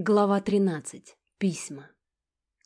Глава 13. Письма.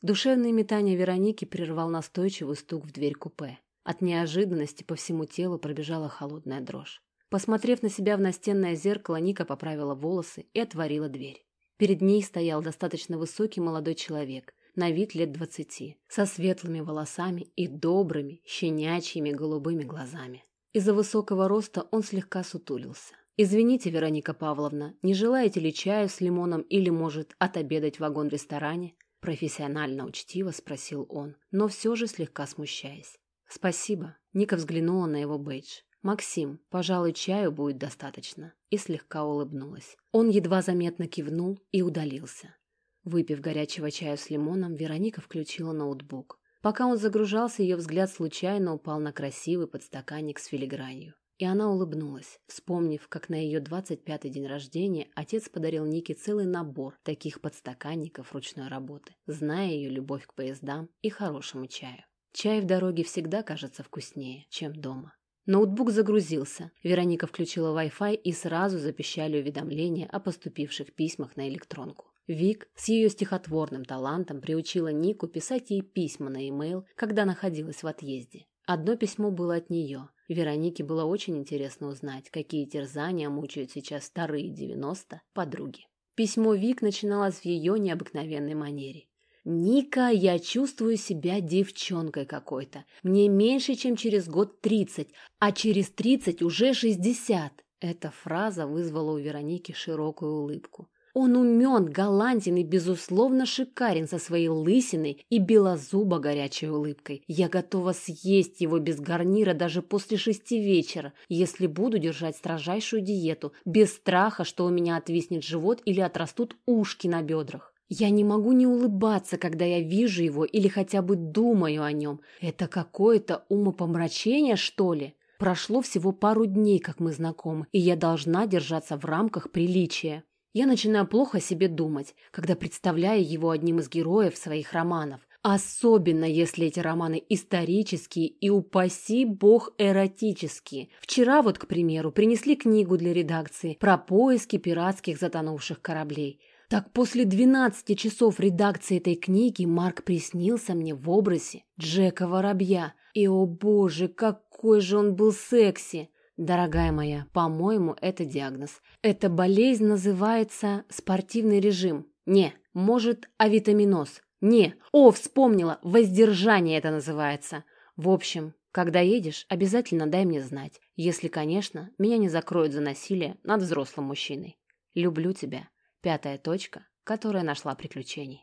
Душевные метания Вероники прервал настойчивый стук в дверь купе. От неожиданности по всему телу пробежала холодная дрожь. Посмотрев на себя в настенное зеркало, Ника поправила волосы и отворила дверь. Перед ней стоял достаточно высокий молодой человек, на вид лет двадцати, со светлыми волосами и добрыми, щенячьими голубыми глазами. Из-за высокого роста он слегка сутулился. «Извините, Вероника Павловна, не желаете ли чаю с лимоном или, может, отобедать в вагон-ресторане?» Профессионально учтиво спросил он, но все же слегка смущаясь. «Спасибо». Ника взглянула на его бейдж. «Максим, пожалуй, чаю будет достаточно», и слегка улыбнулась. Он едва заметно кивнул и удалился. Выпив горячего чая с лимоном, Вероника включила ноутбук. Пока он загружался, ее взгляд случайно упал на красивый подстаканник с филигранью. И она улыбнулась, вспомнив, как на ее 25-й день рождения отец подарил Нике целый набор таких подстаканников ручной работы, зная ее любовь к поездам и хорошему чаю. Чай в дороге всегда кажется вкуснее, чем дома. Ноутбук загрузился. Вероника включила Wi-Fi и сразу запищали уведомления о поступивших письмах на электронку. Вик с ее стихотворным талантом приучила Нику писать ей письма на e-mail, когда находилась в отъезде. Одно письмо было от нее. Веронике было очень интересно узнать, какие терзания мучают сейчас старые 90 подруги. Письмо Вик начиналось в ее необыкновенной манере. «Ника, я чувствую себя девчонкой какой-то. Мне меньше, чем через год тридцать, а через тридцать уже шестьдесят». Эта фраза вызвала у Вероники широкую улыбку. Он умен, галантен и, безусловно, шикарен со своей лысиной и белозубо горячей улыбкой. Я готова съесть его без гарнира даже после шести вечера, если буду держать строжайшую диету, без страха, что у меня отвиснет живот или отрастут ушки на бедрах. Я не могу не улыбаться, когда я вижу его или хотя бы думаю о нем. Это какое-то умопомрачение, что ли? Прошло всего пару дней, как мы знакомы, и я должна держаться в рамках приличия. Я начинаю плохо себе думать, когда представляю его одним из героев своих романов. Особенно, если эти романы исторические и, упаси бог, эротические. Вчера вот, к примеру, принесли книгу для редакции про поиски пиратских затонувших кораблей. Так после 12 часов редакции этой книги Марк приснился мне в образе Джека Воробья. И, о боже, какой же он был секси! Дорогая моя, по-моему, это диагноз. Эта болезнь называется спортивный режим. Не, может, авитаминоз. Не, о, вспомнила, воздержание это называется. В общем, когда едешь, обязательно дай мне знать. Если, конечно, меня не закроют за насилие над взрослым мужчиной. Люблю тебя. Пятая точка, которая нашла приключений.